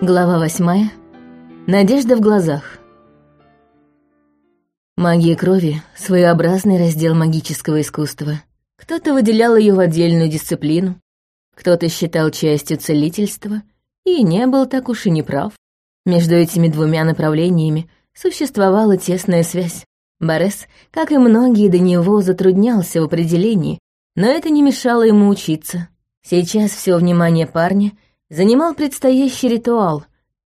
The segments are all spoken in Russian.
Глава восьмая. Надежда в глазах. Магия крови — своеобразный раздел магического искусства. Кто-то выделял ее в отдельную дисциплину, кто-то считал частью целительства и не был так уж и неправ. Между этими двумя направлениями существовала тесная связь. Борес, как и многие до него, затруднялся в определении, но это не мешало ему учиться. Сейчас все внимание парня занимал предстоящий ритуал,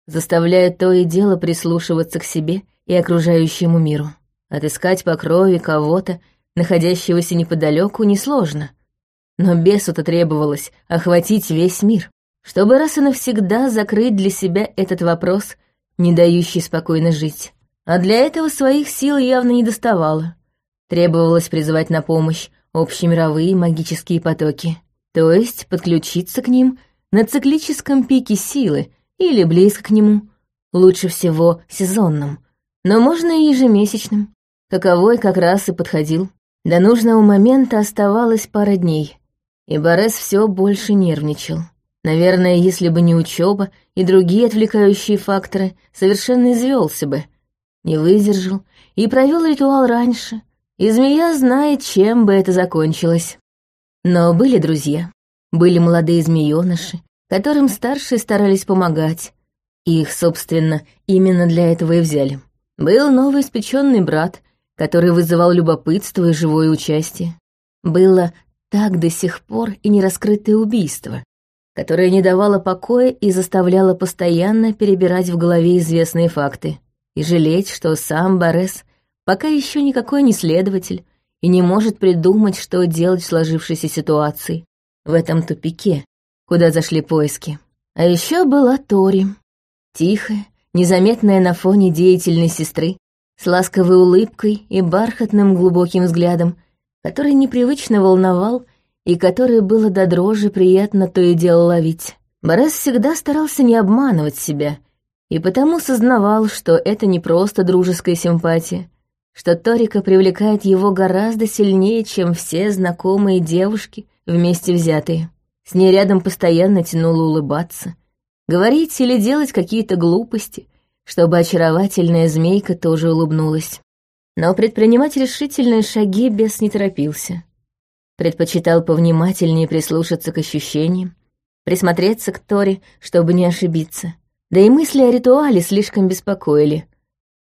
заставляя то и дело прислушиваться к себе и окружающему миру. Отыскать по крови кого-то, находящегося неподалеку, несложно. Но бесу-то требовалось охватить весь мир, чтобы раз и навсегда закрыть для себя этот вопрос, не дающий спокойно жить. А для этого своих сил явно не доставало. Требовалось призывать на помощь общемировые магические потоки, то есть подключиться к ним на циклическом пике силы или близко к нему, лучше всего сезонным, но можно и ежемесячным, каковой как раз и подходил. До нужного момента оставалось пара дней, и Борес все больше нервничал. Наверное, если бы не учеба и другие отвлекающие факторы, совершенно извелся бы, не выдержал и провел ритуал раньше, и змея знает, чем бы это закончилось. Но были друзья, были молодые змеёныши, которым старшие старались помогать. И их, собственно, именно для этого и взяли. Был новый испеченный брат, который вызывал любопытство и живое участие. Было так до сих пор и нераскрытое убийство, которое не давало покоя и заставляло постоянно перебирать в голове известные факты и жалеть, что сам Борес пока еще никакой не следователь и не может придумать, что делать в сложившейся ситуации, в этом тупике, куда зашли поиски. А еще была Тори, тихая, незаметная на фоне деятельной сестры, с ласковой улыбкой и бархатным глубоким взглядом, который непривычно волновал и который было до дрожи приятно то и дело ловить. Борис всегда старался не обманывать себя, и потому сознавал, что это не просто дружеская симпатия, что Торика привлекает его гораздо сильнее, чем все знакомые девушки вместе взятые. С ней рядом постоянно тянуло улыбаться, говорить или делать какие-то глупости, чтобы очаровательная змейка тоже улыбнулась. Но предпринимать решительные шаги бес не торопился. Предпочитал повнимательнее прислушаться к ощущениям, присмотреться к Торе, чтобы не ошибиться. Да и мысли о ритуале слишком беспокоили.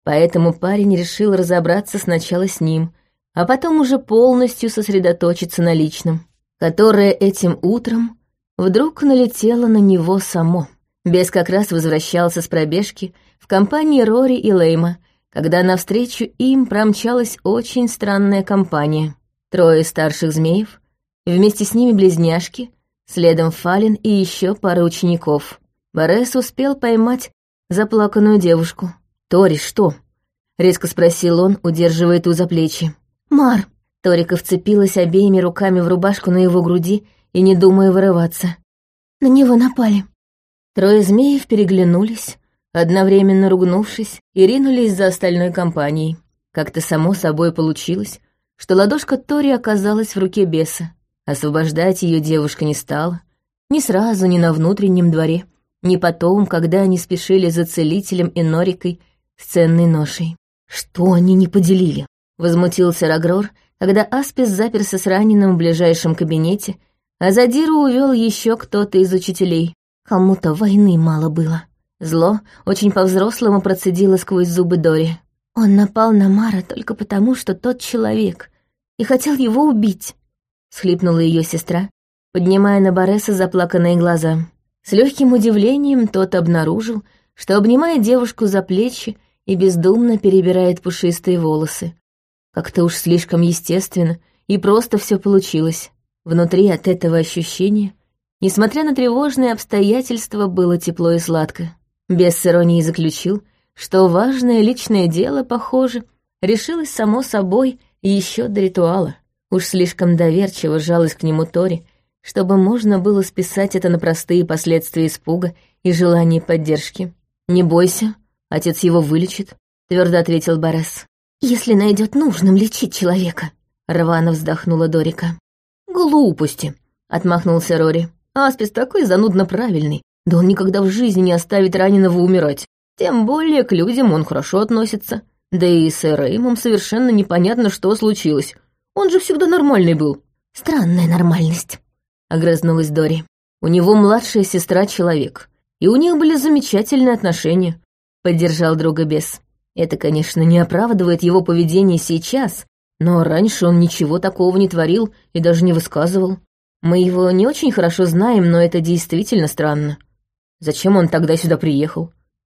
Поэтому парень решил разобраться сначала с ним, а потом уже полностью сосредоточиться на личном, которое этим утром вдруг налетело на него само. Бес как раз возвращался с пробежки в компании Рори и Лейма, когда навстречу им промчалась очень странная компания. Трое старших змеев, вместе с ними близняшки, следом Фалин и еще пара учеников. Борес успел поймать заплаканную девушку. «Тори, что?» — резко спросил он, удерживая ту за плечи. «Мар!» Торика вцепилась обеими руками в рубашку на его груди и не думая вырываться. «На него напали». Трое змеев переглянулись, одновременно ругнувшись, и ринулись за остальной компанией. Как-то само собой получилось, что ладошка Тори оказалась в руке беса. Освобождать ее девушка не стала. Ни сразу, ни на внутреннем дворе, ни потом, когда они спешили за целителем и Норикой с ценной ношей. «Что они не поделили?» — возмутился Рагрор, когда Аспис заперся с раненым в ближайшем кабинете, а Задиру увел еще кто-то из учителей. Кому-то войны мало было. Зло очень по-взрослому процедило сквозь зубы Дори. Он напал на Мара только потому, что тот человек, и хотел его убить схлипнула ее сестра, поднимая на Бореса заплаканные глаза. С легким удивлением тот обнаружил, что обнимает девушку за плечи и бездумно перебирает пушистые волосы. Как-то уж слишком естественно, и просто все получилось. Внутри от этого ощущения, несмотря на тревожные обстоятельства, было тепло и сладко. Без иронии заключил, что важное личное дело, похоже, решилось само собой еще до ритуала. Уж слишком доверчиво жалась к нему Тори, чтобы можно было списать это на простые последствия испуга и желания поддержки. «Не бойся, отец его вылечит», — твердо ответил Борес. «Если найдет нужным лечить человека», — рвано вздохнула Дорика. «Глупости», — отмахнулся Рори. «Аспис такой занудно правильный, Да он никогда в жизни не оставит раненого умирать. Тем более к людям он хорошо относится. Да и с Реймом совершенно непонятно, что случилось. Он же всегда нормальный был. Странная нормальность, — огрызнулась Дори. У него младшая сестра человек, и у них были замечательные отношения, — поддержал друга бес. Это, конечно, не оправдывает его поведение сейчас, но раньше он ничего такого не творил и даже не высказывал. Мы его не очень хорошо знаем, но это действительно странно. Зачем он тогда сюда приехал?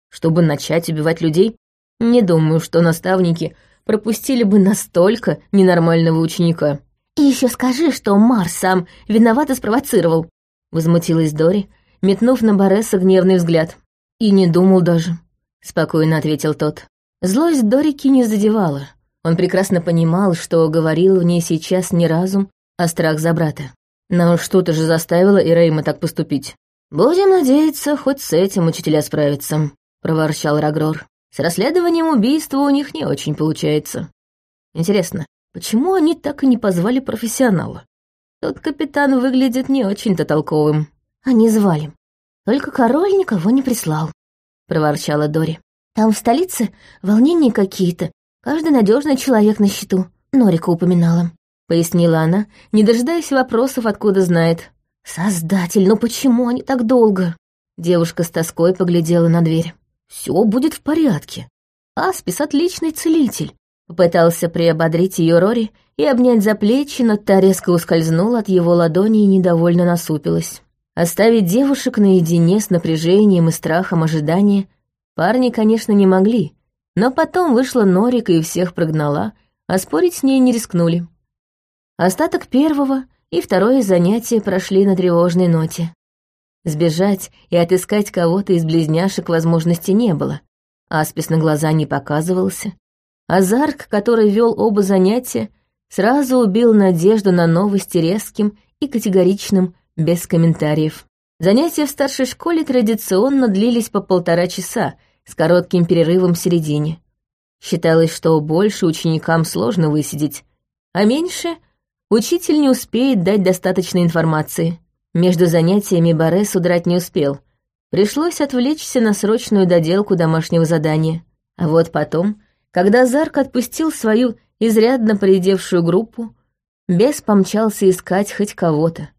Чтобы начать убивать людей? Не думаю, что наставники пропустили бы настолько ненормального ученика. «И еще скажи, что Марс сам виноват и спровоцировал», — возмутилась Дори, метнув на Бореса гневный взгляд. «И не думал даже», — спокойно ответил тот. Злость Дорики не задевала. Он прекрасно понимал, что говорил в ней сейчас не разум, а страх за брата. Но что-то же заставило Ирейма так поступить. «Будем надеяться, хоть с этим учителя справятся», — проворчал Рагрор. «С расследованием убийства у них не очень получается. Интересно, почему они так и не позвали профессионала? Тот капитан выглядит не очень-то толковым». «Они звали. Только король никого не прислал», — проворчала Дори. «Там в столице волнения какие-то. Каждый надежный человек на счету. Норика упоминала», — пояснила она, не дожидаясь вопросов, откуда знает. «Создатель, ну почему они так долго?» Девушка с тоской поглядела на дверь. «Все будет в порядке. Аспис — отличный целитель». Попытался приободрить ее Рори и обнять за плечи, но та резко ускользнула от его ладони и недовольно насупилась. Оставить девушек наедине с напряжением и страхом ожидания парни, конечно, не могли, но потом вышла Норика и всех прогнала, а спорить с ней не рискнули. Остаток первого — и второе занятие прошли на тревожной ноте. Сбежать и отыскать кого-то из близняшек возможности не было. Аспис на глаза не показывался. Азарк, который вел оба занятия, сразу убил надежду на новости резким и категоричным, без комментариев. Занятия в старшей школе традиционно длились по полтора часа, с коротким перерывом в середине. Считалось, что больше ученикам сложно высидеть, а меньше Учитель не успеет дать достаточной информации. Между занятиями Борес удрать не успел. Пришлось отвлечься на срочную доделку домашнего задания. А вот потом, когда Зарк отпустил свою изрядно поредевшую группу, бес помчался искать хоть кого-то.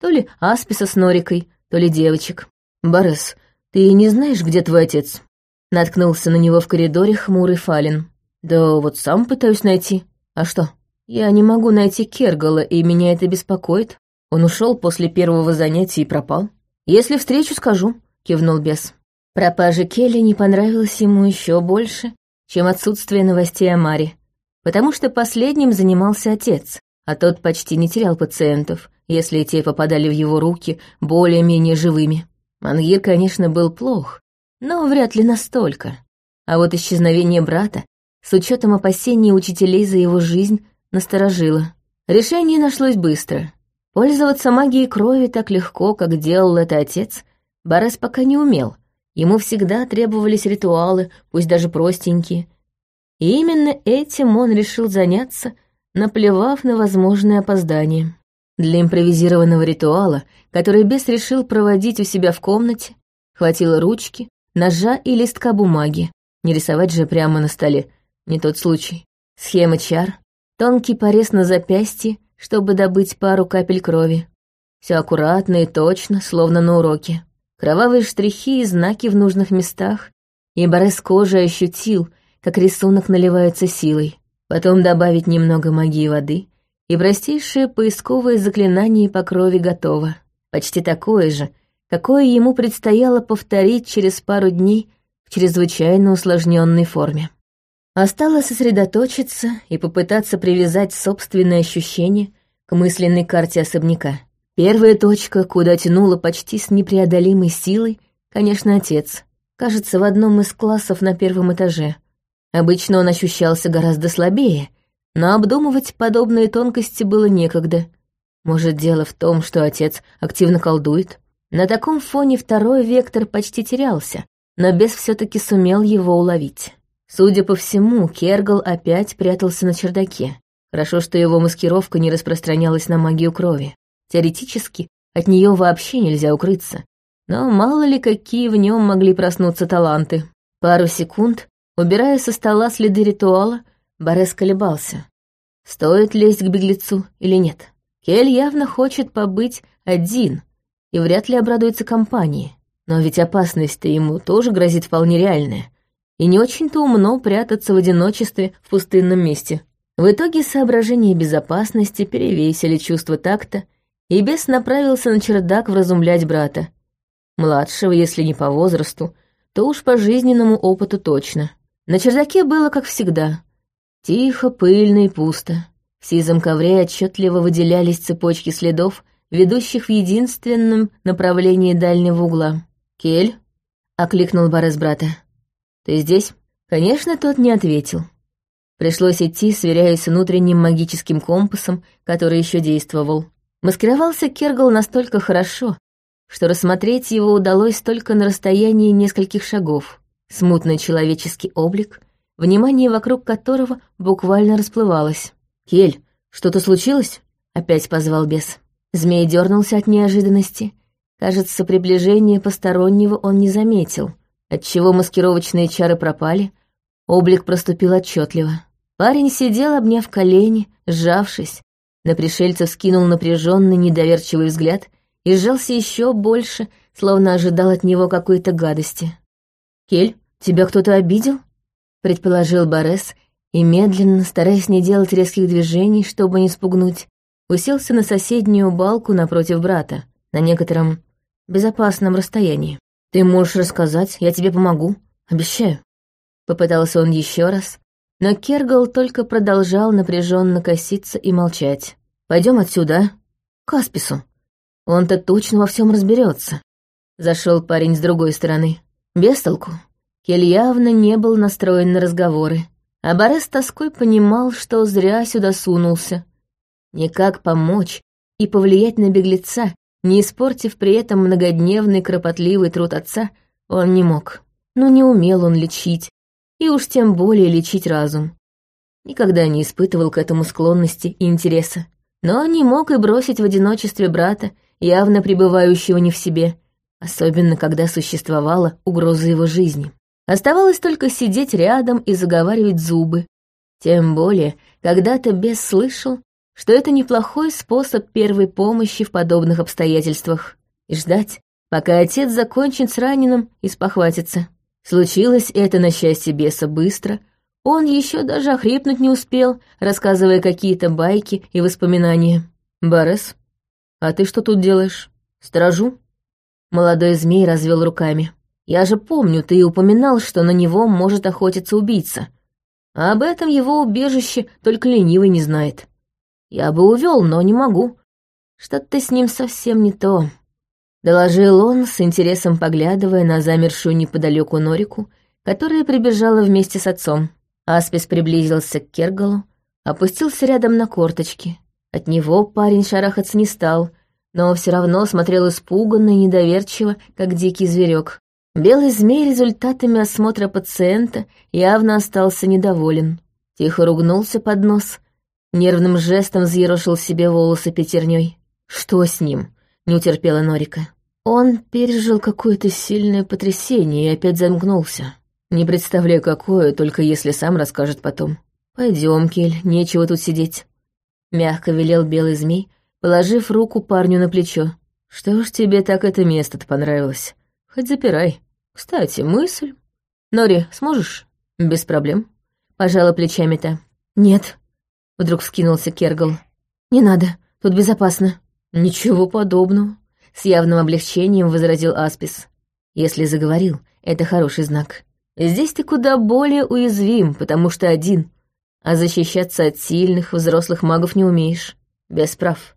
То ли Асписа с Норикой, то ли девочек. «Борес, ты не знаешь, где твой отец?» Наткнулся на него в коридоре хмурый Фалин. «Да вот сам пытаюсь найти. А что?» Я не могу найти Кергала, и меня это беспокоит. Он ушел после первого занятия и пропал. Если встречу, скажу, кивнул бес. Пропажа Келли не понравилась ему еще больше, чем отсутствие новостей о Маре, потому что последним занимался отец, а тот почти не терял пациентов, если те попадали в его руки более-менее живыми. Мангир, конечно, был плох, но вряд ли настолько. А вот исчезновение брата, с учетом опасений учителей за его жизнь, насторожило. Решение нашлось быстро. Пользоваться магией крови так легко, как делал это отец, Борес пока не умел. Ему всегда требовались ритуалы, пусть даже простенькие. И именно этим он решил заняться, наплевав на возможное опоздание. Для импровизированного ритуала, который бес решил проводить у себя в комнате, хватило ручки, ножа и листка бумаги. Не рисовать же прямо на столе, не тот случай. Схема чар, Тонкий порез на запястье, чтобы добыть пару капель крови. Все аккуратно и точно, словно на уроке. Кровавые штрихи и знаки в нужных местах, и Борис кожи ощутил, как рисунок наливается силой. Потом добавить немного магии воды, и простейшее поисковое заклинание по крови готово. Почти такое же, какое ему предстояло повторить через пару дней в чрезвычайно усложненной форме. Осталось сосредоточиться и попытаться привязать собственные ощущения к мысленной карте особняка. Первая точка, куда тянула почти с непреодолимой силой, конечно, отец. Кажется, в одном из классов на первом этаже. Обычно он ощущался гораздо слабее, но обдумывать подобные тонкости было некогда. Может, дело в том, что отец активно колдует? На таком фоне второй вектор почти терялся, но бес все таки сумел его уловить. Судя по всему, Кергал опять прятался на чердаке. Хорошо, что его маскировка не распространялась на магию крови. Теоретически, от нее вообще нельзя укрыться. Но мало ли какие в нем могли проснуться таланты. Пару секунд, убирая со стола следы ритуала, Борес колебался. Стоит лезть к беглецу или нет? Кель явно хочет побыть один и вряд ли обрадуется компании. Но ведь опасность-то ему тоже грозит вполне реальная. И не очень-то умно прятаться в одиночестве в пустынном месте. В итоге соображения безопасности перевесили чувство такта, и бес направился на чердак вразумлять брата. Младшего, если не по возрасту, то уж по жизненному опыту точно. На чердаке было как всегда. Тихо, пыльно и пусто. В сизом ковре отчетливо выделялись цепочки следов, ведущих в единственном направлении дальнего угла. «Кель?» — окликнул Борис брата. «Ты здесь?» Конечно, тот не ответил. Пришлось идти, сверяясь с внутренним магическим компасом, который еще действовал. Маскировался Кергал настолько хорошо, что рассмотреть его удалось только на расстоянии нескольких шагов. Смутный человеческий облик, внимание вокруг которого буквально расплывалось. «Кель, что-то случилось?» — опять позвал бес. Змей дернулся от неожиданности. Кажется, приближение постороннего он не заметил, отчего маскировочные чары пропали, облик проступил отчетливо. Парень сидел, обняв колени, сжавшись, на пришельца скинул напряженный, недоверчивый взгляд и сжался еще больше, словно ожидал от него какой-то гадости. «Кель, тебя кто-то обидел?» — предположил Борес, и медленно, стараясь не делать резких движений, чтобы не спугнуть, уселся на соседнюю балку напротив брата, на некотором безопасном расстоянии. «Ты можешь рассказать, я тебе помогу, обещаю». Попытался он еще раз, но Кергал только продолжал напряженно коситься и молчать. Пойдем отсюда, а? к Аспису. Он-то точно во всем разберется. Зашел парень с другой стороны. Без толку. Кель явно не был настроен на разговоры. А Борес с тоской понимал, что зря сюда сунулся. Никак помочь и повлиять на беглеца, не испортив при этом многодневный кропотливый труд отца, он не мог. Но не умел он лечить, и уж тем более лечить разум. Никогда не испытывал к этому склонности и интереса. Но не мог и бросить в одиночестве брата, явно пребывающего не в себе, особенно когда существовала угроза его жизни. Оставалось только сидеть рядом и заговаривать зубы. Тем более, когда-то бес слышал, что это неплохой способ первой помощи в подобных обстоятельствах. И ждать, пока отец закончит с раненым и спохватится. Случилось это на счастье беса быстро. Он еще даже охрипнуть не успел, рассказывая какие-то байки и воспоминания. «Борес, а ты что тут делаешь? Стражу?» Молодой змей развел руками. «Я же помню, ты упоминал, что на него может охотиться убийца. А об этом его убежище только ленивый не знает. Я бы увел, но не могу. Что-то с ним совсем не то. Доложил он, с интересом поглядывая на замершую неподалеку Норику, которая прибежала вместе с отцом. Аспис приблизился к Кергалу, опустился рядом на корточки. От него парень шарахаться не стал, но все равно смотрел испуганно и недоверчиво, как дикий зверек. Белый змей результатами осмотра пациента явно остался недоволен. Тихо ругнулся под нос, нервным жестом взъерошил себе волосы пятерней. «Что с ним?» не утерпела Норика. Он пережил какое-то сильное потрясение и опять замкнулся. Не представляю, какое, только если сам расскажет потом. Пойдем, Кель, нечего тут сидеть. Мягко велел белый змей, положив руку парню на плечо. Что ж тебе так это место-то понравилось? Хоть запирай. Кстати, мысль. Нори, сможешь? Без проблем. Пожала плечами-то. Нет. Вдруг вскинулся Кергал. Не надо, тут безопасно. «Ничего подобного», — с явным облегчением возразил Аспис. «Если заговорил, это хороший знак. Здесь ты куда более уязвим, потому что один, а защищаться от сильных взрослых магов не умеешь. Без прав.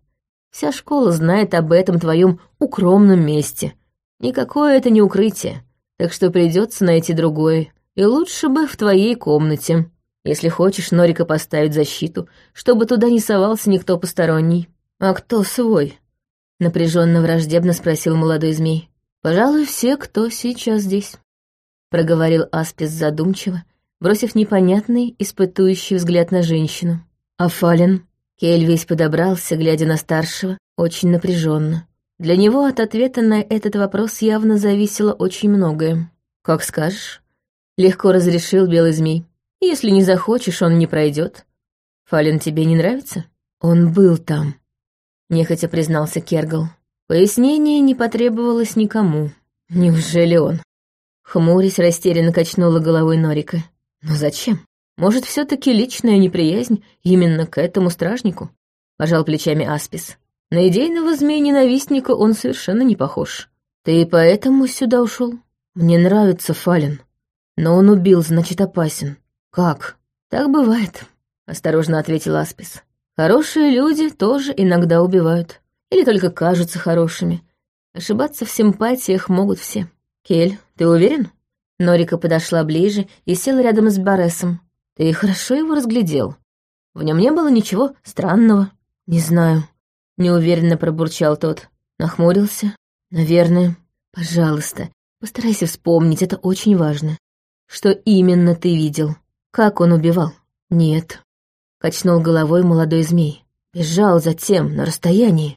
Вся школа знает об этом твоем укромном месте. Никакое это не укрытие, так что придется найти другое. И лучше бы в твоей комнате. Если хочешь, Норика поставить защиту, чтобы туда не совался никто посторонний». «А кто свой?» — напряженно враждебно спросил молодой змей. «Пожалуй, все, кто сейчас здесь», — проговорил Аспис задумчиво, бросив непонятный, испытующий взгляд на женщину. «А Фален?» Кель весь подобрался, глядя на старшего, очень напряженно. Для него от ответа на этот вопрос явно зависело очень многое. «Как скажешь», — легко разрешил белый змей. «Если не захочешь, он не пройдет. Фален тебе не нравится?» «Он был там», — нехотя признался Кергал. Пояснение не потребовалось никому. Неужели он? Хмурясь, растерянно качнула головой Норика. Но зачем? Может, все таки личная неприязнь именно к этому стражнику? Пожал плечами Аспис. На идейного змея-ненавистника он совершенно не похож. Ты и поэтому сюда ушел? Мне нравится Фален. Но он убил, значит, опасен. Как? Так бывает, осторожно ответил Аспис. Хорошие люди тоже иногда убивают. Или только кажутся хорошими. Ошибаться в симпатиях могут все. Кель, ты уверен? Норика подошла ближе и села рядом с Боресом. Ты хорошо его разглядел. В нем не было ничего странного. Не знаю. Неуверенно пробурчал тот. Нахмурился. Наверное. Пожалуйста, постарайся вспомнить, это очень важно. Что именно ты видел? Как он убивал? Нет. Качнул головой молодой змей. Бежал затем, на расстоянии.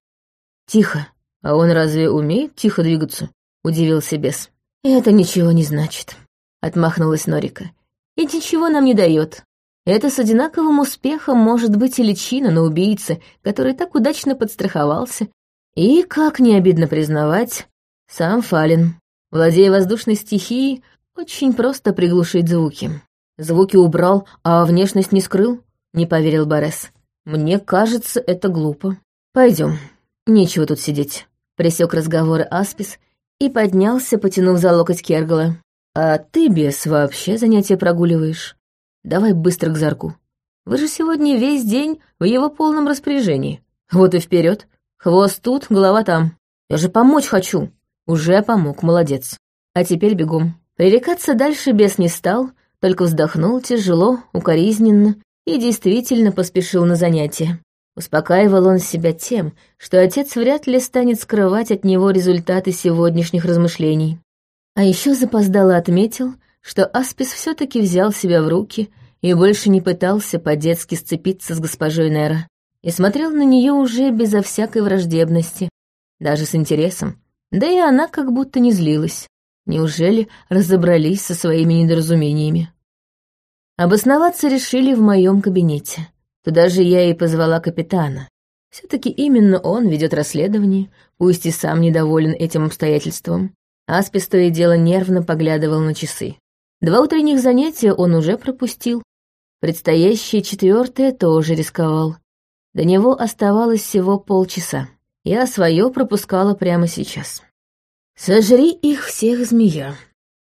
Тихо. А он разве умеет тихо двигаться? Удивился бес. Это ничего не значит. Отмахнулась Норика. И ничего нам не дает. Это с одинаковым успехом может быть и личина на убийце, который так удачно подстраховался. И, как не обидно признавать, сам Фалин. Владея воздушной стихией, очень просто приглушить звуки. Звуки убрал, а внешность не скрыл, не поверил Борес. Мне кажется, это глупо. Пойдем, нечего тут сидеть. Присек разговоры Аспис и поднялся, потянув за локоть Кергала. А ты, бес, вообще занятия прогуливаешь. Давай быстро к Зарку. Вы же сегодня весь день в его полном распоряжении. Вот и вперед. Хвост тут, голова там. Я же помочь хочу. Уже помог, молодец. А теперь бегом. Пререкаться дальше бес не стал, только вздохнул тяжело, укоризненно и действительно поспешил на занятия. Успокаивал он себя тем, что отец вряд ли станет скрывать от него результаты сегодняшних размышлений. А еще запоздало отметил, что Аспис все-таки взял себя в руки и больше не пытался по-детски сцепиться с госпожой Нера, и смотрел на нее уже безо всякой враждебности, даже с интересом. Да и она как будто не злилась. Неужели разобрались со своими недоразумениями? Обосноваться решили в моем кабинете. Туда же я и позвала капитана. Все-таки именно он ведет расследование, пусть и сам недоволен этим обстоятельством. Аспис то и дело нервно поглядывал на часы. Два утренних занятия он уже пропустил. Предстоящее четвертое тоже рисковал. До него оставалось всего полчаса. Я свое пропускала прямо сейчас. Сожри их всех, змея.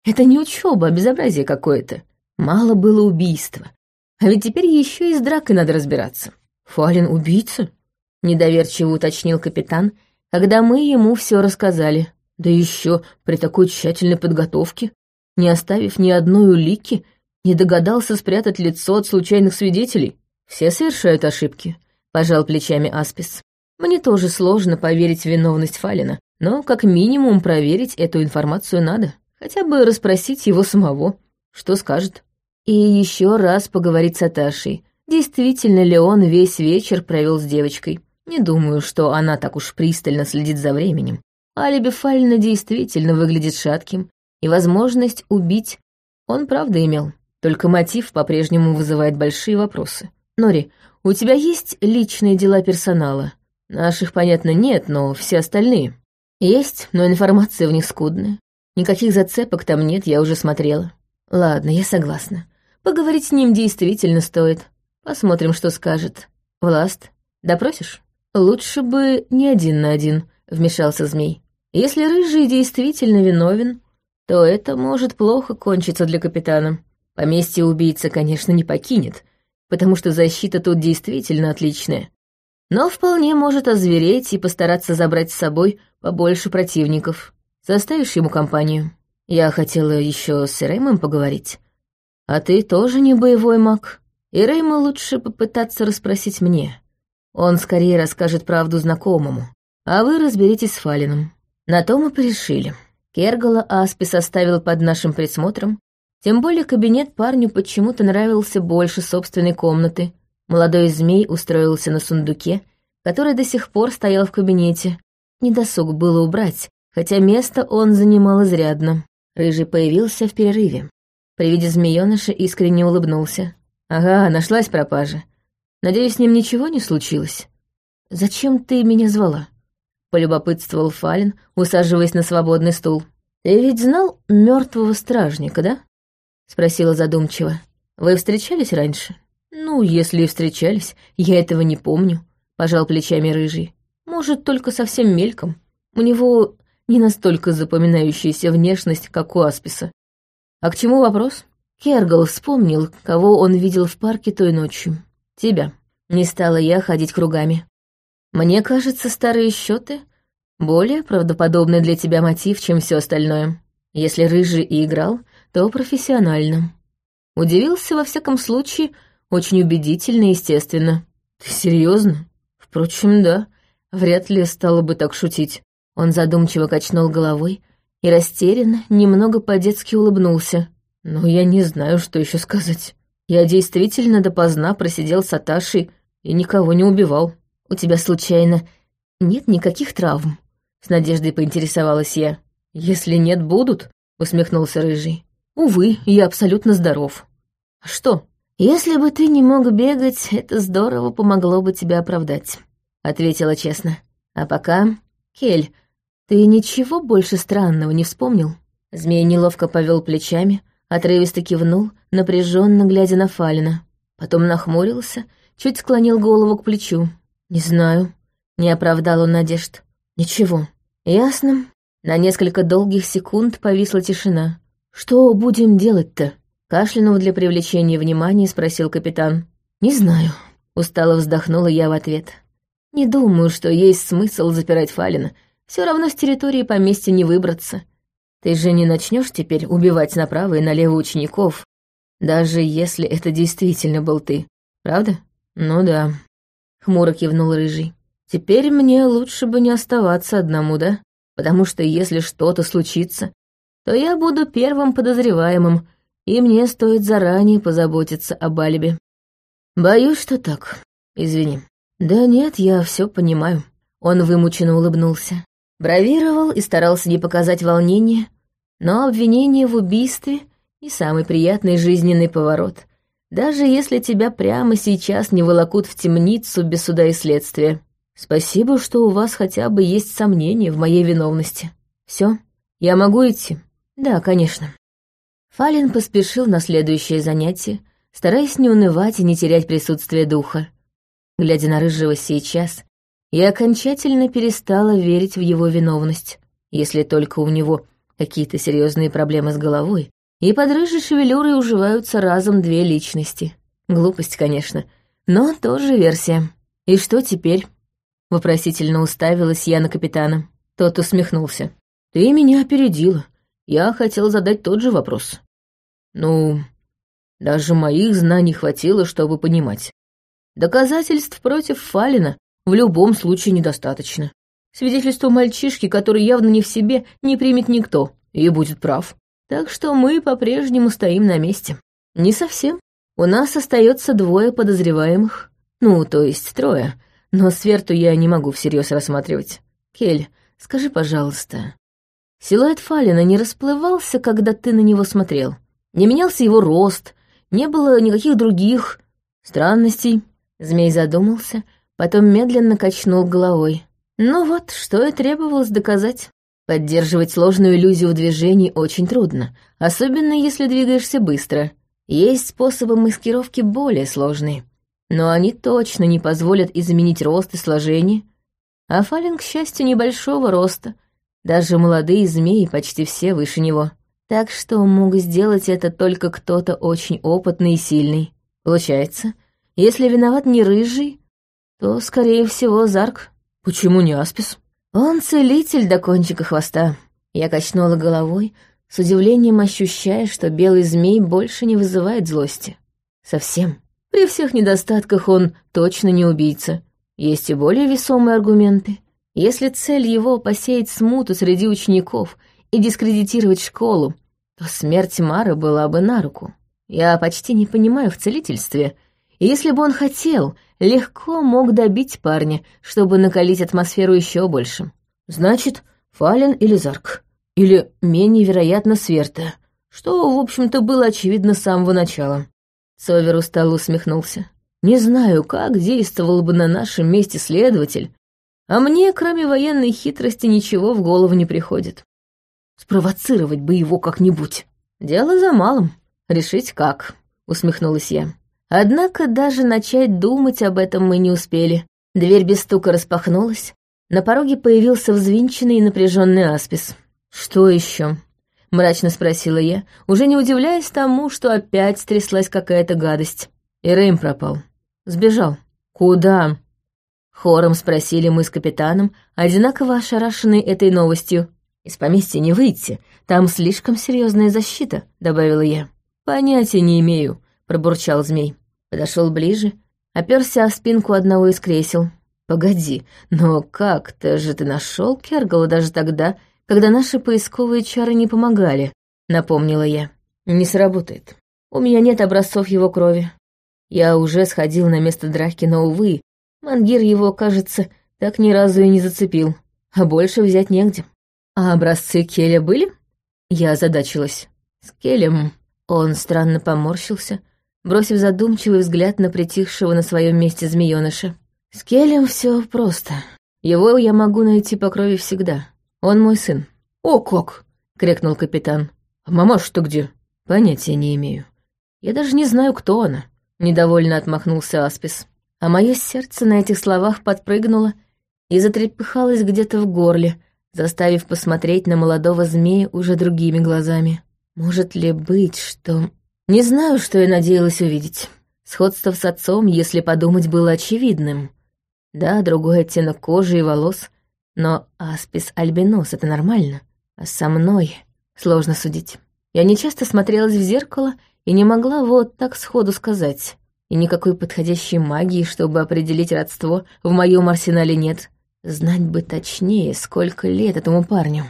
Это не учеба, а безобразие какое-то. Мало было убийства. А ведь теперь еще и с дракой надо разбираться. Фалин убийца? Недоверчиво уточнил капитан, когда мы ему все рассказали. Да еще при такой тщательной подготовке не оставив ни одной улики, не догадался спрятать лицо от случайных свидетелей. Все совершают ошибки, пожал плечами Аспис. Мне тоже сложно поверить в виновность Фалина, но как минимум проверить эту информацию надо. Хотя бы расспросить его самого, что скажет. И еще раз поговорить с Аташей. Действительно ли он весь вечер провел с девочкой? Не думаю, что она так уж пристально следит за временем. Алиби Фалина действительно выглядит шатким, и возможность убить он правда имел. Только мотив по-прежнему вызывает большие вопросы. Нори, у тебя есть личные дела персонала? Наших, понятно, нет, но все остальные. Есть, но информация в них скудная. Никаких зацепок там нет, я уже смотрела. Ладно, я согласна. Поговорить с ним действительно стоит. Посмотрим, что скажет. Власт, допросишь? Лучше бы не один на один, вмешался змей. Если рыжий действительно виновен, то это может плохо кончиться для капитана. Поместье убийца, конечно, не покинет, потому что защита тут действительно отличная. Но вполне может озвереть и постараться забрать с собой побольше противников. Составишь ему компанию. Я хотела еще с Реймом поговорить. А ты тоже не боевой маг. И Рейма лучше попытаться расспросить мне. Он скорее расскажет правду знакомому, а вы разберитесь с Фалином. На то мы порешили. Кергала Аспис оставил под нашим присмотром, тем более кабинет парню почему-то нравился больше собственной комнаты. Молодой змей устроился на сундуке, который до сих пор стоял в кабинете, недосуг было убрать, хотя место он занимал изрядно. Рыжий появился в перерыве. При виде змеёныша искренне улыбнулся. «Ага, нашлась пропажа. Надеюсь, с ним ничего не случилось? Зачем ты меня звала?» Полюбопытствовал Фалин, усаживаясь на свободный стул. «Ты ведь знал мертвого стражника, да?» Спросила задумчиво. «Вы встречались раньше?» «Ну, если и встречались, я этого не помню», — пожал плечами рыжий. «Может, только совсем мельком. У него не настолько запоминающаяся внешность, как у Асписа. А к чему вопрос? Кергал вспомнил, кого он видел в парке той ночью. Тебя. Не стала я ходить кругами. Мне кажется, старые счеты более правдоподобный для тебя мотив, чем все остальное. Если Рыжий и играл, то профессионально. Удивился, во всяком случае, очень убедительно и естественно. Ты серьезно? Впрочем, да. Вряд ли стало бы так шутить. Он задумчиво качнул головой и растерянно, немного по-детски улыбнулся. «Ну, я не знаю, что еще сказать. Я действительно допоздна просидел с Аташей и никого не убивал. У тебя, случайно, нет никаких травм?» С надеждой поинтересовалась я. «Если нет, будут», — усмехнулся Рыжий. «Увы, я абсолютно здоров». «А что?» «Если бы ты не мог бегать, это здорово помогло бы тебя оправдать», — ответила честно. «А пока, Кель, «Ты ничего больше странного не вспомнил?» Змей неловко повел плечами, отрывисто кивнул, напряженно глядя на Фалина. Потом нахмурился, чуть склонил голову к плечу. «Не знаю», — не оправдал он надежд. «Ничего». «Ясно». На несколько долгих секунд повисла тишина. «Что будем делать-то?» Кашлянув для привлечения внимания, спросил капитан. «Не знаю», — устало вздохнула я в ответ. «Не думаю, что есть смысл запирать Фалина, все равно с территории поместья не выбраться. Ты же не начнешь теперь убивать направо и налево учеников, даже если это действительно был ты, правда? Ну да. Хмуро кивнул Рыжий. Теперь мне лучше бы не оставаться одному, да? Потому что если что-то случится, то я буду первым подозреваемым, и мне стоит заранее позаботиться об алибе. Боюсь, что так. Извини. Да нет, я все понимаю. Он вымученно улыбнулся. Бравировал и старался не показать волнения, но обвинение в убийстве — не самый приятный жизненный поворот, даже если тебя прямо сейчас не волокут в темницу без суда и следствия. Спасибо, что у вас хотя бы есть сомнения в моей виновности. Все, я могу идти? Да, конечно. Фалин поспешил на следующее занятие, стараясь не унывать и не терять присутствие духа. Глядя на Рыжего сейчас, я окончательно перестала верить в его виновность, если только у него какие-то серьезные проблемы с головой, и под рыжей шевелюрой уживаются разом две личности. Глупость, конечно, но тоже версия. И что теперь? Вопросительно уставилась я на капитана. Тот усмехнулся. «Ты меня опередила. Я хотел задать тот же вопрос». «Ну, даже моих знаний хватило, чтобы понимать. Доказательств против Фалина в любом случае недостаточно. Свидетельство мальчишки, который явно не в себе, не примет никто, и будет прав. Так что мы по-прежнему стоим на месте. Не совсем. У нас остается двое подозреваемых. Ну, то есть трое. Но Сверту я не могу всерьез рассматривать. Кель, скажи, пожалуйста, силуэт Фалина не расплывался, когда ты на него смотрел? Не менялся его рост, не было никаких других странностей. Змей задумался — потом медленно качнул головой. Ну вот, что и требовалось доказать. Поддерживать сложную иллюзию в движении очень трудно, особенно если двигаешься быстро. Есть способы маскировки более сложные, но они точно не позволят изменить рост и сложение. А Фалин, к счастью, небольшого роста. Даже молодые змеи почти все выше него. Так что мог сделать это только кто-то очень опытный и сильный. Получается, если виноват не рыжий, то, скорее всего, Зарк. Почему не Аспис? Он целитель до кончика хвоста. Я качнула головой, с удивлением ощущая, что белый змей больше не вызывает злости. Совсем. При всех недостатках он точно не убийца. Есть и более весомые аргументы. Если цель его посеять смуту среди учеников и дискредитировать школу, то смерть Мара была бы на руку. Я почти не понимаю в целительстве — если бы он хотел, легко мог добить парня, чтобы накалить атмосферу еще больше. Значит, Фален или Зарк. Или, менее вероятно, Сверта, что, в общем-то, было очевидно с самого начала. Совер устало усмехнулся. Не знаю, как действовал бы на нашем месте следователь, а мне, кроме военной хитрости, ничего в голову не приходит. Спровоцировать бы его как-нибудь. Дело за малым. Решить как, усмехнулась я. Однако даже начать думать об этом мы не успели. Дверь без стука распахнулась. На пороге появился взвинченный и напряженный аспис. «Что еще?» — мрачно спросила я, уже не удивляясь тому, что опять стряслась какая-то гадость. И Рэйм пропал. Сбежал. «Куда?» Хором спросили мы с капитаном, одинаково ошарашенные этой новостью. «Из поместья не выйти, там слишком серьезная защита», — добавила я. «Понятия не имею», — пробурчал змей. Подошел ближе, оперся о спинку одного из кресел. «Погоди, но как-то же ты нашел Кергала даже тогда, когда наши поисковые чары не помогали», — напомнила я. «Не сработает. У меня нет образцов его крови. Я уже сходил на место драки, но, увы, Мангир его, кажется, так ни разу и не зацепил, а больше взять негде. А образцы Келя были? Я озадачилась. С Келем он странно поморщился, бросив задумчивый взгляд на притихшего на своем месте змеёныша. С Келем все просто. Его я могу найти по крови всегда. Он мой сын. «О, как!» — крикнул капитан. «А мамаша-то где?» «Понятия не имею. Я даже не знаю, кто она», — недовольно отмахнулся Аспис а мое сердце на этих словах подпрыгнуло и затрепыхалось где-то в горле, заставив посмотреть на молодого змея уже другими глазами. Может ли быть, что... Не знаю, что я надеялась увидеть. Сходство с отцом, если подумать, было очевидным. Да, другой оттенок кожи и волос, но аспис альбинос — это нормально. А со мной сложно судить. Я нечасто смотрелась в зеркало и не могла вот так сходу сказать и никакой подходящей магии, чтобы определить родство, в моем арсенале нет. Знать бы точнее, сколько лет этому парню.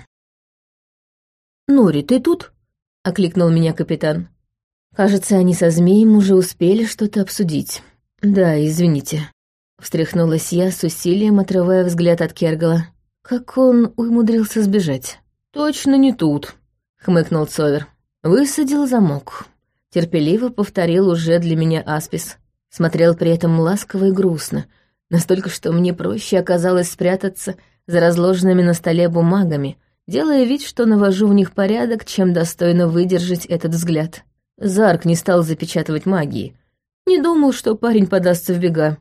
«Нори, ты тут?» — окликнул меня капитан. Кажется, они со змеем уже успели что-то обсудить. «Да, извините», — встряхнулась я с усилием, отрывая взгляд от Кергала. «Как он умудрился сбежать?» «Точно не тут», — хмыкнул Цовер. «Высадил замок терпеливо повторил уже для меня Аспис. Смотрел при этом ласково и грустно, настолько, что мне проще оказалось спрятаться за разложенными на столе бумагами, делая вид, что навожу в них порядок, чем достойно выдержать этот взгляд. Зарк не стал запечатывать магии. Не думал, что парень подастся в бега.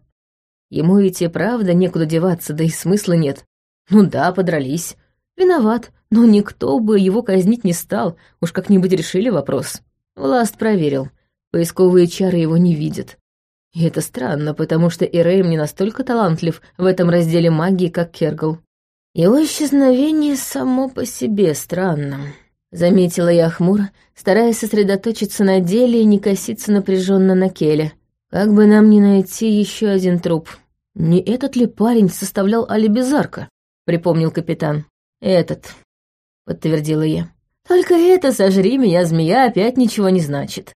Ему ведь и правда некуда деваться, да и смысла нет. Ну да, подрались. Виноват, но никто бы его казнить не стал, уж как-нибудь решили вопрос. Власт проверил. Поисковые чары его не видят. И это странно, потому что Ирэйм не настолько талантлив в этом разделе магии, как Кергл. Его исчезновение само по себе странно. Заметила я хмуро, стараясь сосредоточиться на деле и не коситься напряженно на Келе. Как бы нам не найти еще один труп. Не этот ли парень составлял алиби Зарка? Припомнил капитан. Этот, подтвердила я. Только это «сожри меня, змея» опять ничего не значит.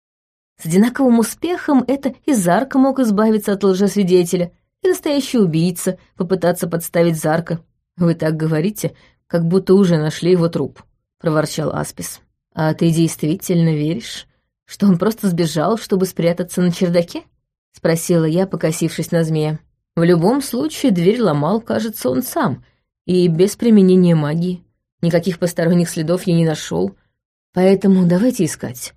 С одинаковым успехом это и Зарка мог избавиться от лжесвидетеля, и настоящий убийца попытаться подставить Зарка. Вы так говорите, как будто уже нашли его труп, — проворчал Аспис. А ты действительно веришь, что он просто сбежал, чтобы спрятаться на чердаке? — спросила я, покосившись на змея. В любом случае дверь ломал, кажется, он сам, и без применения магии. Никаких посторонних следов я не нашел. Поэтому давайте искать.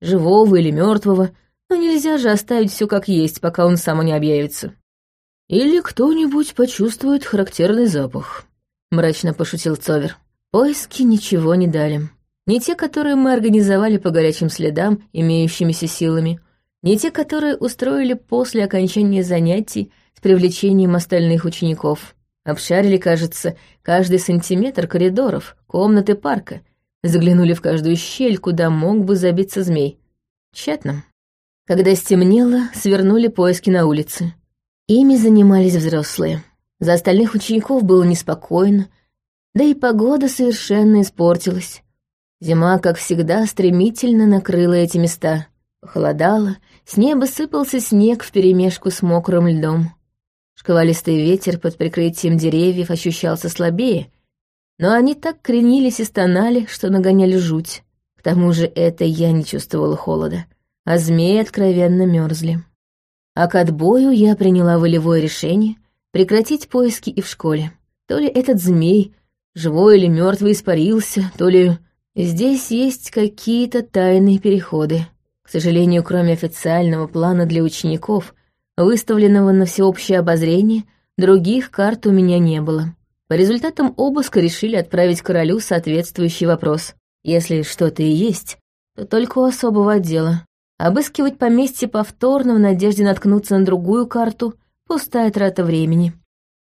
Живого или мертвого, но нельзя же оставить все как есть, пока он сам не объявится. Или кто-нибудь почувствует характерный запах, мрачно пошутил Цовер. Поиски ничего не дали. Не те, которые мы организовали по горячим следам, имеющимися силами, не те, которые устроили после окончания занятий с привлечением остальных учеников. Обшарили, кажется, каждый сантиметр коридоров, комнаты парка, заглянули в каждую щель, куда мог бы забиться змей. Тщетно. Когда стемнело, свернули поиски на улице. Ими занимались взрослые. За остальных учеников было неспокойно, да и погода совершенно испортилась. Зима, как всегда, стремительно накрыла эти места. Похолодало, с неба сыпался снег вперемешку с мокрым льдом. Шквалистый ветер под прикрытием деревьев ощущался слабее, но они так кренились и стонали, что нагоняли жуть. К тому же это я не чувствовала холода, а змеи откровенно мерзли. А к отбою я приняла волевое решение прекратить поиски и в школе. То ли этот змей, живой или мертвый, испарился, то ли здесь есть какие-то тайные переходы. К сожалению, кроме официального плана для учеников, выставленного на всеобщее обозрение, других карт у меня не было. По результатам обыска решили отправить королю соответствующий вопрос. Если что-то и есть, то только у особого отдела. Обыскивать поместье повторно в надежде наткнуться на другую карту — пустая трата времени.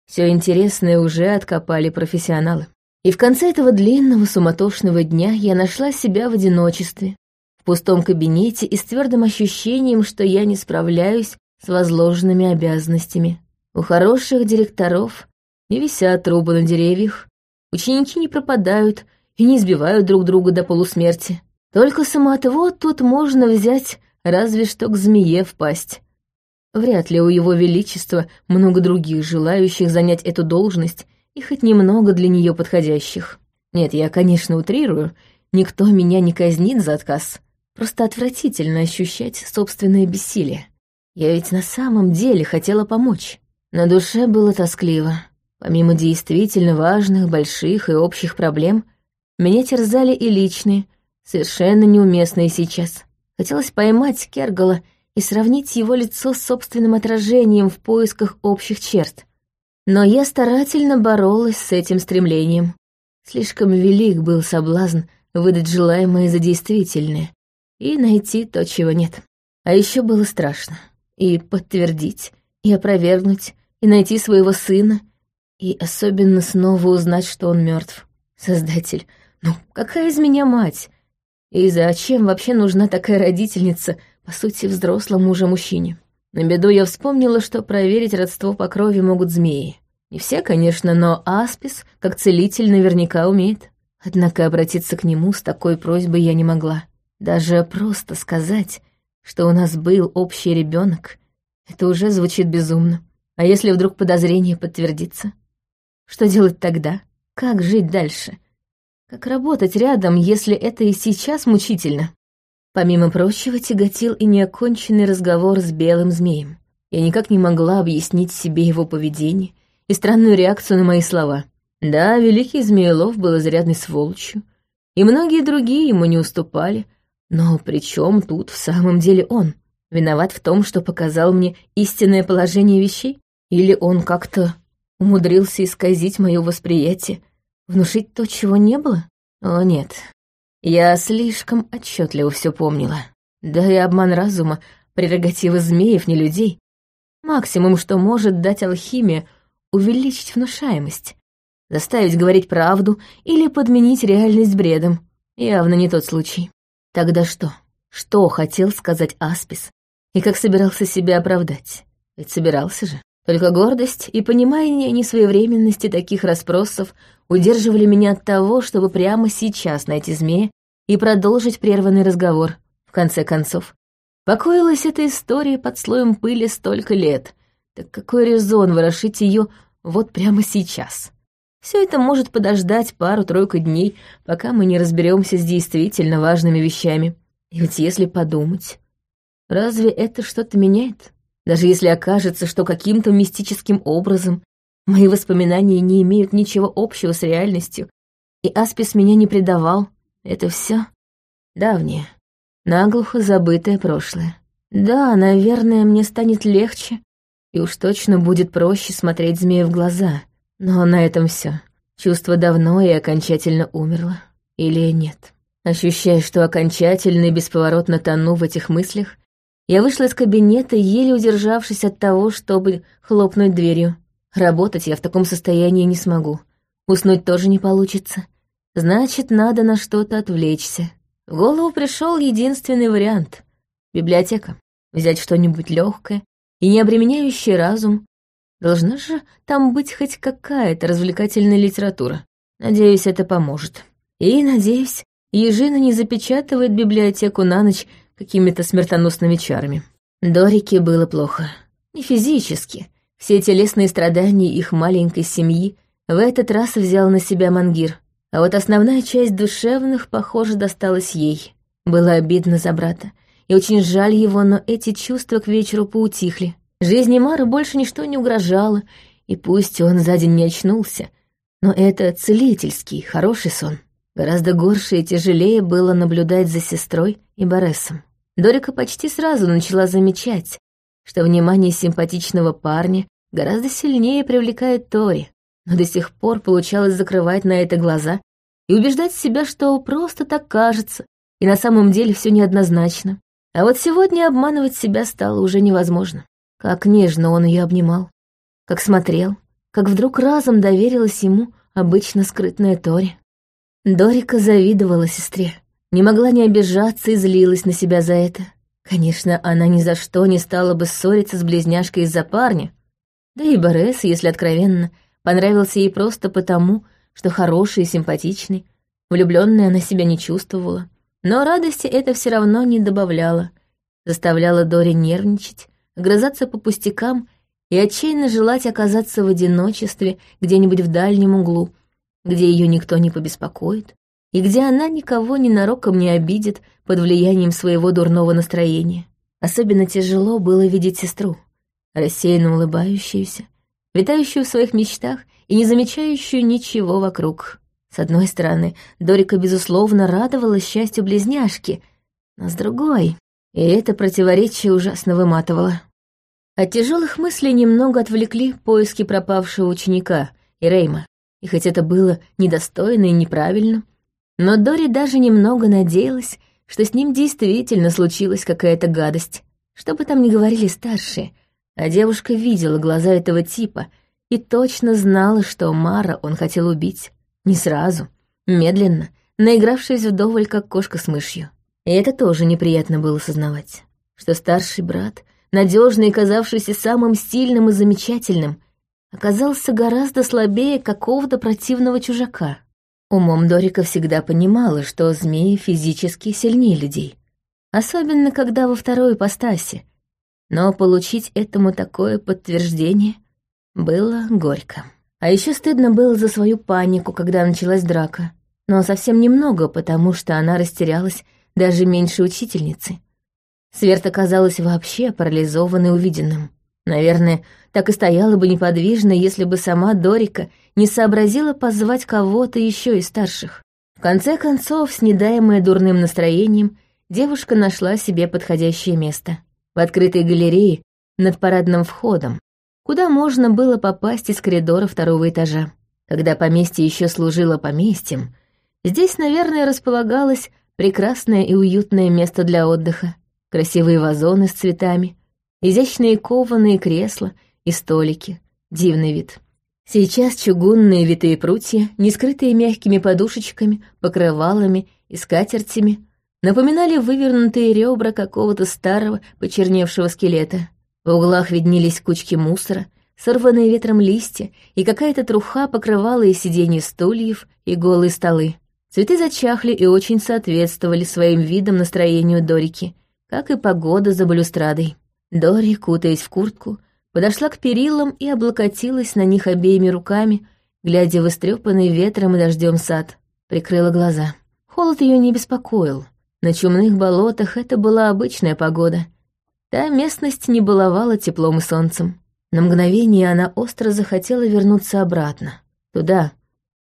Все интересное уже откопали профессионалы. И в конце этого длинного суматошного дня я нашла себя в одиночестве, в пустом кабинете и с твердым ощущением, что я не справляюсь с возложенными обязанностями. У хороших директоров не висят трубы на деревьях, ученики не пропадают и не избивают друг друга до полусмерти. Только самоотвод тут можно взять разве что к змее впасть. Вряд ли у его величества много других желающих занять эту должность и хоть немного для нее подходящих. Нет, я, конечно, утрирую, никто меня не казнит за отказ. Просто отвратительно ощущать собственное бессилие. Я ведь на самом деле хотела помочь. На душе было тоскливо. Помимо действительно важных, больших и общих проблем, меня терзали и личные, совершенно неуместные сейчас. Хотелось поймать Кергала и сравнить его лицо с собственным отражением в поисках общих черт. Но я старательно боролась с этим стремлением. Слишком велик был соблазн выдать желаемое за действительное и найти то, чего нет. А еще было страшно. И подтвердить, и опровергнуть, и найти своего сына, и особенно снова узнать, что он мертв. Создатель, ну какая из меня мать? И зачем вообще нужна такая родительница, по сути, взрослому уже мужчине? На беду я вспомнила, что проверить родство по крови могут змеи. Не все, конечно, но Аспис, как целитель, наверняка умеет. Однако обратиться к нему с такой просьбой я не могла. Даже просто сказать, что у нас был общий ребенок, это уже звучит безумно. А если вдруг подозрение подтвердится? Что делать тогда? Как жить дальше? Как работать рядом, если это и сейчас мучительно? Помимо прочего, тяготил и неоконченный разговор с белым змеем. Я никак не могла объяснить себе его поведение и странную реакцию на мои слова. Да, великий Змеелов был изрядной сволочью, и многие другие ему не уступали, но при чем тут в самом деле он? Виноват в том, что показал мне истинное положение вещей? Или он как-то умудрился исказить мое восприятие, внушить то, чего не было? О, нет. Я слишком отчетливо все помнила. Да и обман разума — прерогатива змеев, не людей. Максимум, что может дать алхимия — увеличить внушаемость, заставить говорить правду или подменить реальность бредом. Явно не тот случай. Тогда что? Что хотел сказать Аспис? И как собирался себя оправдать? Ведь собирался же. Только гордость и понимание несвоевременности таких расспросов удерживали меня от того, чтобы прямо сейчас найти змея и продолжить прерванный разговор. В конце концов, покоилась эта история под слоем пыли столько лет. Так какой резон ворошить ее вот прямо сейчас? Все это может подождать пару-тройку дней, пока мы не разберемся с действительно важными вещами. И ведь если подумать, разве это что-то меняет? Даже если окажется, что каким-то мистическим образом мои воспоминания не имеют ничего общего с реальностью, и Аспис меня не предавал, это все давнее, наглухо забытое прошлое. Да, наверное, мне станет легче, и уж точно будет проще смотреть змею в глаза, но на этом все. Чувство давно и окончательно умерло. Или нет? Ощущая, что окончательно и бесповоротно тону в этих мыслях, я вышла из кабинета, еле удержавшись от того, чтобы хлопнуть дверью. Работать я в таком состоянии не смогу. Уснуть тоже не получится. Значит, надо на что-то отвлечься. В голову пришел единственный вариант — библиотека. Взять что-нибудь легкое и не обременяющее разум. Должна же там быть хоть какая-то развлекательная литература. Надеюсь, это поможет. И, надеюсь, Ежина не запечатывает библиотеку на ночь какими-то смертоносными чарами. Дорике было плохо. Не физически. Все телесные страдания их маленькой семьи В этот раз взял на себя Мангир, а вот основная часть душевных, похоже, досталась ей. Было обидно за брата, и очень жаль его, но эти чувства к вечеру поутихли. Жизни Мары больше ничто не угрожало, и пусть он за день не очнулся, но это целительский, хороший сон. Гораздо горше и тяжелее было наблюдать за сестрой и Боресом. Дорика почти сразу начала замечать, что внимание симпатичного парня гораздо сильнее привлекает Тори, но до сих пор получалось закрывать на это глаза и убеждать себя, что просто так кажется, и на самом деле все неоднозначно. А вот сегодня обманывать себя стало уже невозможно. Как нежно он ее обнимал, как смотрел, как вдруг разом доверилась ему обычно скрытная Тори. Дорика завидовала сестре, не могла не обижаться и злилась на себя за это. Конечно, она ни за что не стала бы ссориться с близняшкой из-за парня. Да и Борес, если откровенно, понравился ей просто потому, что хороший и симпатичный, влюбленная она себя не чувствовала. Но радости это все равно не добавляло, заставляло Дори нервничать, грызаться по пустякам и отчаянно желать оказаться в одиночестве где-нибудь в дальнем углу, где ее никто не побеспокоит, и где она никого ненароком не обидит под влиянием своего дурного настроения. Особенно тяжело было видеть сестру, рассеянно улыбающуюся, витающую в своих мечтах и не замечающую ничего вокруг. С одной стороны, Дорика, безусловно, радовалась счастью близняшки, но с другой, и это противоречие ужасно выматывало. От тяжелых мыслей немного отвлекли поиски пропавшего ученика, Ирейма. И хоть это было недостойно и неправильно, но Дори даже немного надеялась, что с ним действительно случилась какая-то гадость. Что бы там ни говорили старшие, а девушка видела глаза этого типа и точно знала, что Мара он хотел убить. Не сразу, медленно, наигравшись вдоволь, как кошка с мышью. И это тоже неприятно было сознавать, что старший брат, надежный и казавшийся самым сильным и замечательным, оказался гораздо слабее какого-то противного чужака. Умом Дорика всегда понимала, что змеи физически сильнее людей, особенно когда во второй ипостаси, но получить этому такое подтверждение было горько. А еще стыдно было за свою панику, когда началась драка, но совсем немного, потому что она растерялась даже меньше учительницы. Сверт оказалась вообще парализованной увиденным. Наверное, так и стояла бы неподвижно, если бы сама Дорика не сообразила позвать кого-то еще из старших. В конце концов, снедаемая дурным настроением, девушка нашла себе подходящее место. В открытой галерее над парадным входом, куда можно было попасть из коридора второго этажа. Когда поместье еще служило поместьем, здесь, наверное, располагалось прекрасное и уютное место для отдыха, красивые вазоны с цветами, изящные кованые кресла и столики, дивный вид. Сейчас чугунные витые прутья, не скрытые мягкими подушечками, покрывалами и скатертями, напоминали вывернутые ребра какого-то старого почерневшего скелета. В углах виднелись кучки мусора, сорванные ветром листья, и какая-то труха покрывала и сиденья стульев, и голые столы. Цветы зачахли и очень соответствовали своим видам настроению Дорики, как и погода за балюстрадой. Дори, кутаясь в куртку, подошла к перилам и облокотилась на них обеими руками, глядя в истрепанный ветром и дождем сад. Прикрыла глаза. Холод ее не беспокоил. На чумных болотах это была обычная погода. Та местность не баловала теплом и солнцем. На мгновение она остро захотела вернуться обратно. Туда,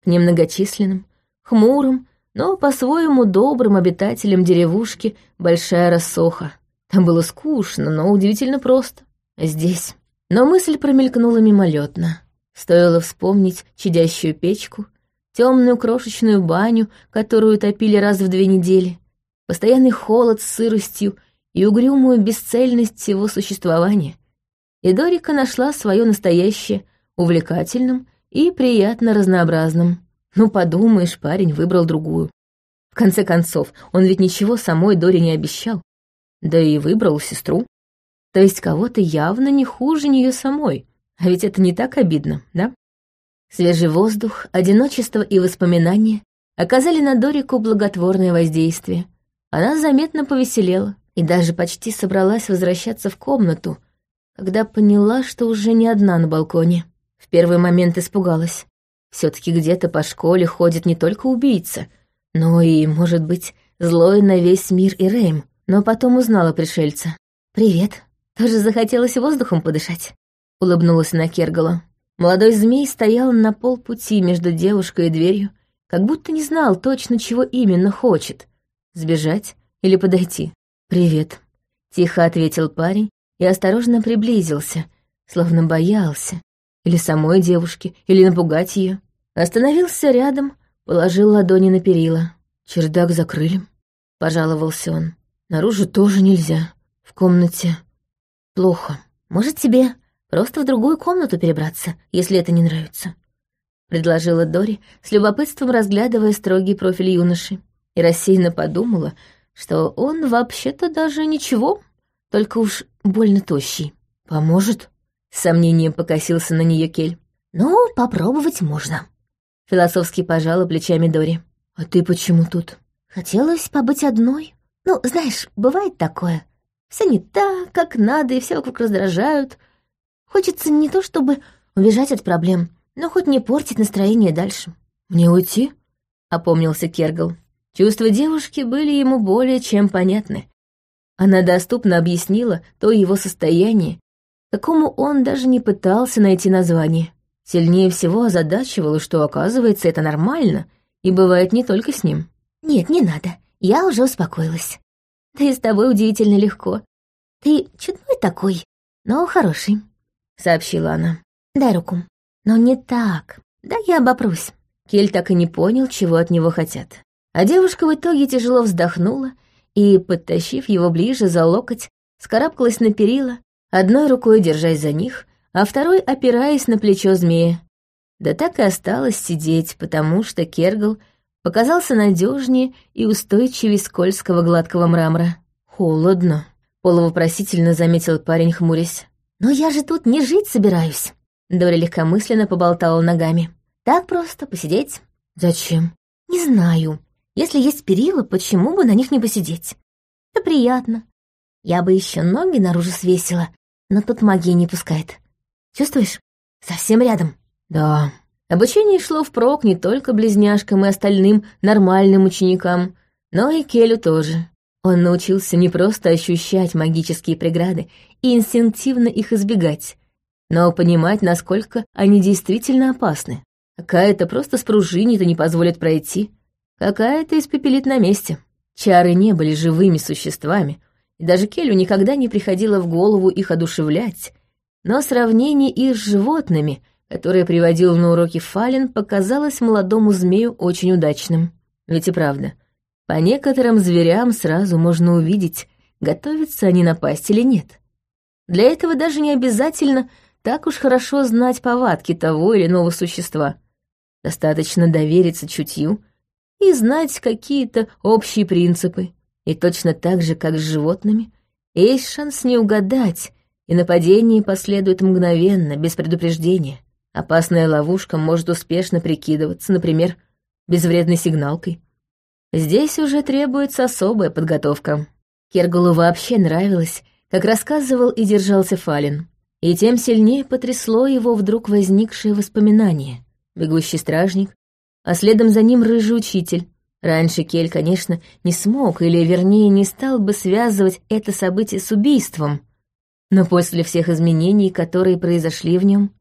к немногочисленным, хмурым, но по-своему добрым обитателям деревушки Большая Рассоха. Там было скучно, но удивительно просто. Здесь. Но мысль промелькнула мимолетно. Стоило вспомнить чадящую печку, темную крошечную баню, которую топили раз в две недели, постоянный холод с сыростью и угрюмую бесцельность всего существования. И Дорика нашла свое настоящее увлекательным и приятно разнообразным. Ну, подумаешь, парень выбрал другую. В конце концов, он ведь ничего самой Доре не обещал. Да и выбрал сестру. То есть кого-то явно не хуже нее самой. А ведь это не так обидно, да? Свежий воздух, одиночество и воспоминания оказали на Дорику благотворное воздействие. Она заметно повеселела и даже почти собралась возвращаться в комнату, когда поняла, что уже не одна на балконе. В первый момент испугалась. все таки где-то по школе ходит не только убийца, но и, может быть, злой на весь мир и Рейм. Но потом узнала пришельца. «Привет. Тоже захотелось воздухом подышать?» — улыбнулась на Кергала. Молодой змей стоял на полпути между девушкой и дверью, как будто не знал точно, чего именно хочет — сбежать или подойти. «Привет», — тихо ответил парень и осторожно приблизился, словно боялся. Или самой девушке, или напугать ее. Остановился рядом, положил ладони на перила. «Чердак закрыли», — пожаловался он. «Наружу тоже нельзя. В комнате плохо. Может, тебе просто в другую комнату перебраться, если это не нравится?» — предложила Дори, с любопытством разглядывая строгий профиль юноши. И рассеянно подумала, что он вообще-то даже ничего, только уж больно тощий. «Поможет?» — сомнением покосился на нее Кель. «Ну, попробовать можно», — философски пожала плечами Дори. «А ты почему тут?» «Хотелось побыть одной. Ну, знаешь, бывает такое. Все не так, как надо, и все вокруг раздражают. Хочется не то чтобы убежать от проблем, но хоть не портить настроение дальше. «Мне уйти?» — опомнился Кергал. Чувства девушки были ему более чем понятны. Она доступно объяснила то его состояние, какому он даже не пытался найти название. Сильнее всего озадачивало, что, оказывается, это нормально, и бывает не только с ним. «Нет, не надо, я уже успокоилась. Да и с тобой удивительно легко. Ты чудной такой, но хороший», — сообщила она. «Дай руку». Но не так. Да я обопрусь. Кель так и не понял, чего от него хотят. А девушка в итоге тяжело вздохнула и, подтащив его ближе за локоть, скарабкалась на перила, одной рукой держась за них, а второй опираясь на плечо змея. Да так и осталось сидеть, потому что Кергл показался надежнее и устойчивее скользкого гладкого мрамора. «Холодно», — полувопросительно заметил парень, хмурясь. «Но я же тут не жить собираюсь», Дори легкомысленно поболтала ногами. «Так просто, посидеть». «Зачем?» «Не знаю. Если есть перила, почему бы на них не посидеть? Это приятно. Я бы еще ноги наружу свесила, но тут магия не пускает. Чувствуешь? Совсем рядом». «Да». Обучение шло впрок не только близняшкам и остальным нормальным ученикам, но и Келю тоже. Он научился не просто ощущать магические преграды и инстинктивно их избегать, но понимать, насколько они действительно опасны. Какая-то просто спружинит и не позволит пройти, какая-то испепелит на месте. Чары не были живыми существами, и даже Келю никогда не приходило в голову их одушевлять, но сравнение их с животными, которое приводил на уроки Фален, показалось молодому змею очень удачным. Ведь и правда, по некоторым зверям сразу можно увидеть, готовятся они напасть или нет. Для этого даже не обязательно так уж хорошо знать повадки того или иного существа. Достаточно довериться чутью и знать какие-то общие принципы. И точно так же, как с животными, есть шанс не угадать, и нападение последует мгновенно, без предупреждения. Опасная ловушка может успешно прикидываться, например, безвредной сигналкой. Здесь уже требуется особая подготовка. Кергулу вообще нравилось, как рассказывал и держался Фалин. И тем сильнее потрясло его вдруг возникшее воспоминание. Бегущий стражник, а следом за ним рыжий учитель. Раньше Кель, конечно, не смог, или, вернее, не стал бы связывать это событие с убийством. Но после всех изменений, которые произошли в нем,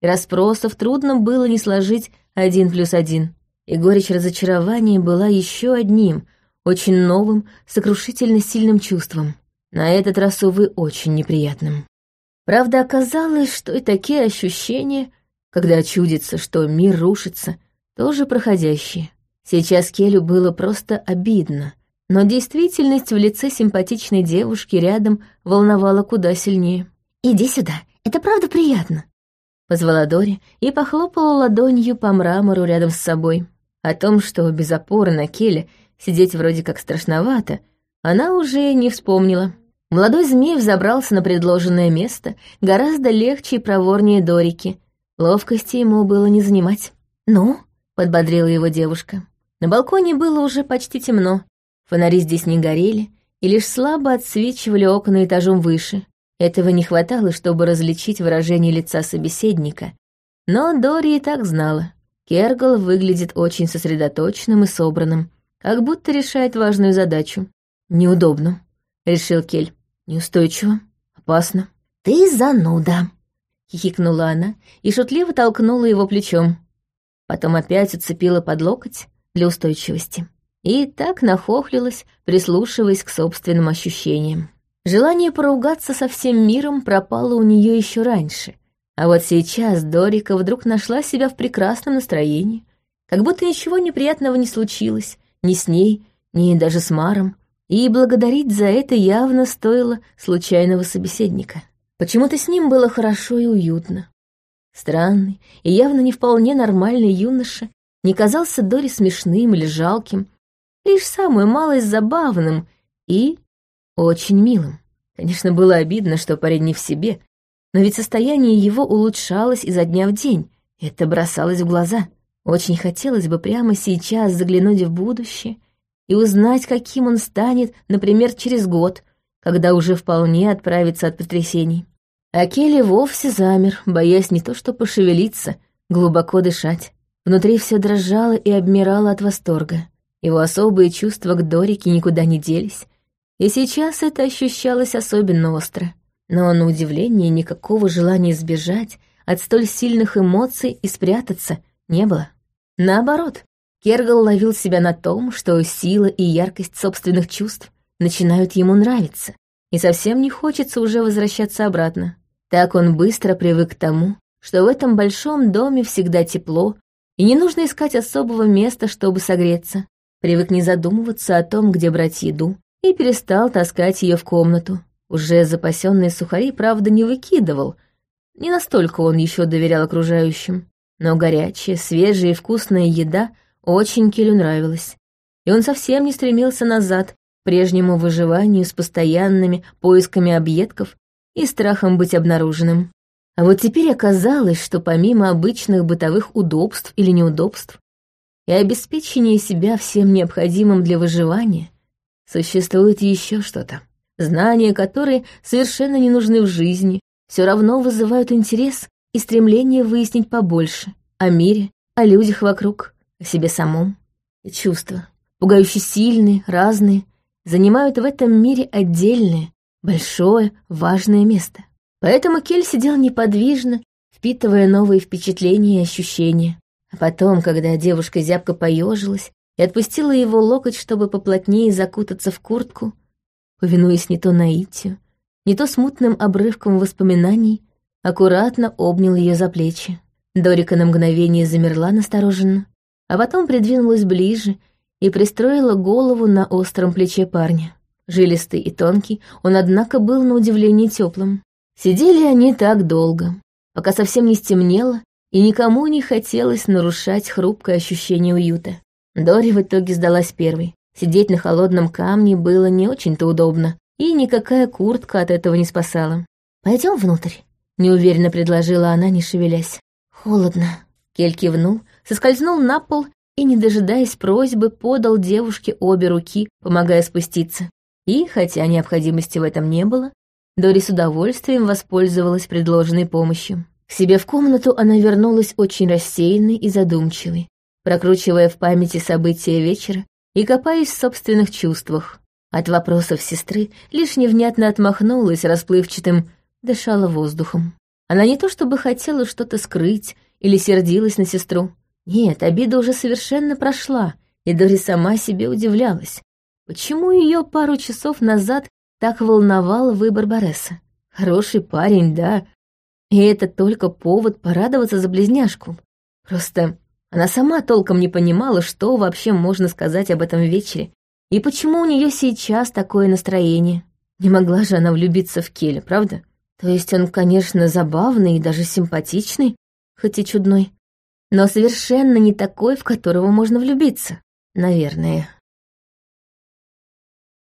расспросов трудно было не сложить один плюс один. И горечь разочарования была еще одним, очень новым, сокрушительно сильным чувством. На этот раз, увы, очень неприятным. Правда, оказалось, что и такие ощущения, когда чудится, что мир рушится, тоже проходящие. Сейчас Келю было просто обидно, но действительность в лице симпатичной девушки рядом волновала куда сильнее. «Иди сюда, это правда приятно», — позвала Дори и похлопала ладонью по мрамору рядом с собой. О том, что без опоры на Келе сидеть вроде как страшновато, она уже не вспомнила. Молодой змей взобрался на предложенное место гораздо легче и проворнее Дорики. Ловкости ему было не занимать. «Ну?» — подбодрила его девушка. На балконе было уже почти темно. Фонари здесь не горели и лишь слабо отсвечивали окна этажом выше. Этого не хватало, чтобы различить выражение лица собеседника. Но Дори и так знала. Кергал выглядит очень сосредоточенным и собранным, как будто решает важную задачу. «Неудобно», — решил Кель. «Неустойчиво, опасно». «Ты зануда», — хихикнула она и шутливо толкнула его плечом. Потом опять уцепила под локоть для устойчивости. И так нахохлилась, прислушиваясь к собственным ощущениям. Желание поругаться со всем миром пропало у нее еще раньше. А вот сейчас Дорика вдруг нашла себя в прекрасном настроении, как будто ничего неприятного не случилось, ни с ней, ни даже с Маром, и благодарить за это явно стоило случайного собеседника. Почему-то с ним было хорошо и уютно. Странный и явно не вполне нормальный юноша не казался Дори смешным или жалким, лишь самую малость забавным и очень милым. Конечно, было обидно, что парень не в себе, но ведь состояние его улучшалось изо дня в день, это бросалось в глаза. Очень хотелось бы прямо сейчас заглянуть в будущее и узнать, каким он станет, например, через год, когда уже вполне отправится от потрясений. А Келли вовсе замер, боясь не то что пошевелиться, глубоко дышать. Внутри все дрожало и обмирало от восторга. Его особые чувства к Дорике никуда не делись, и сейчас это ощущалось особенно остро. Но на удивление никакого желания сбежать от столь сильных эмоций и спрятаться не было. Наоборот, Кергал ловил себя на том, что сила и яркость собственных чувств начинают ему нравиться, и совсем не хочется уже возвращаться обратно. Так он быстро привык к тому, что в этом большом доме всегда тепло, и не нужно искать особого места, чтобы согреться. Привык не задумываться о том, где брать еду, и перестал таскать ее в комнату. Уже запасенные сухари, правда, не выкидывал. Не настолько он еще доверял окружающим. Но горячая, свежая и вкусная еда очень Келю нравилась. И он совсем не стремился назад, к прежнему выживанию с постоянными поисками объедков и страхом быть обнаруженным. А вот теперь оказалось, что помимо обычных бытовых удобств или неудобств и обеспечения себя всем необходимым для выживания, Существует еще что-то. Знания, которые совершенно не нужны в жизни, все равно вызывают интерес и стремление выяснить побольше о мире, о людях вокруг, о себе самом. И чувства, пугающе сильные, разные, занимают в этом мире отдельное, большое, важное место. Поэтому Кель сидел неподвижно, впитывая новые впечатления и ощущения. А потом, когда девушка зябко поежилась, и отпустила его локоть, чтобы поплотнее закутаться в куртку, повинуясь не то наитию, не то смутным обрывком воспоминаний, аккуратно обнял ее за плечи. Дорика на мгновение замерла настороженно, а потом придвинулась ближе и пристроила голову на остром плече парня. Жилистый и тонкий, он, однако, был на удивление теплым. Сидели они так долго, пока совсем не стемнело, и никому не хотелось нарушать хрупкое ощущение уюта. Дори в итоге сдалась первой. Сидеть на холодном камне было не очень-то удобно, и никакая куртка от этого не спасала. Пойдем внутрь», — неуверенно предложила она, не шевелясь. «Холодно». Кель кивнул, соскользнул на пол и, не дожидаясь просьбы, подал девушке обе руки, помогая спуститься. И, хотя необходимости в этом не было, Дори с удовольствием воспользовалась предложенной помощью. К себе в комнату она вернулась очень рассеянной и задумчивой, прокручивая в памяти события вечера и копаясь в собственных чувствах. От вопросов сестры лишь невнятно отмахнулась расплывчатым, дышала воздухом. Она не то чтобы хотела что-то скрыть или сердилась на сестру. Нет, обида уже совершенно прошла, и Дори сама себе удивлялась. Почему ее пару часов назад так волновал выбор Бореса? Хороший парень, да, и это только повод порадоваться за близняшку. Просто она сама толком не понимала, что вообще можно сказать об этом вечере, и почему у нее сейчас такое настроение. Не могла же она влюбиться в Келя, правда? То есть он, конечно, забавный и даже симпатичный, хоть и чудной, но совершенно не такой, в которого можно влюбиться. Наверное.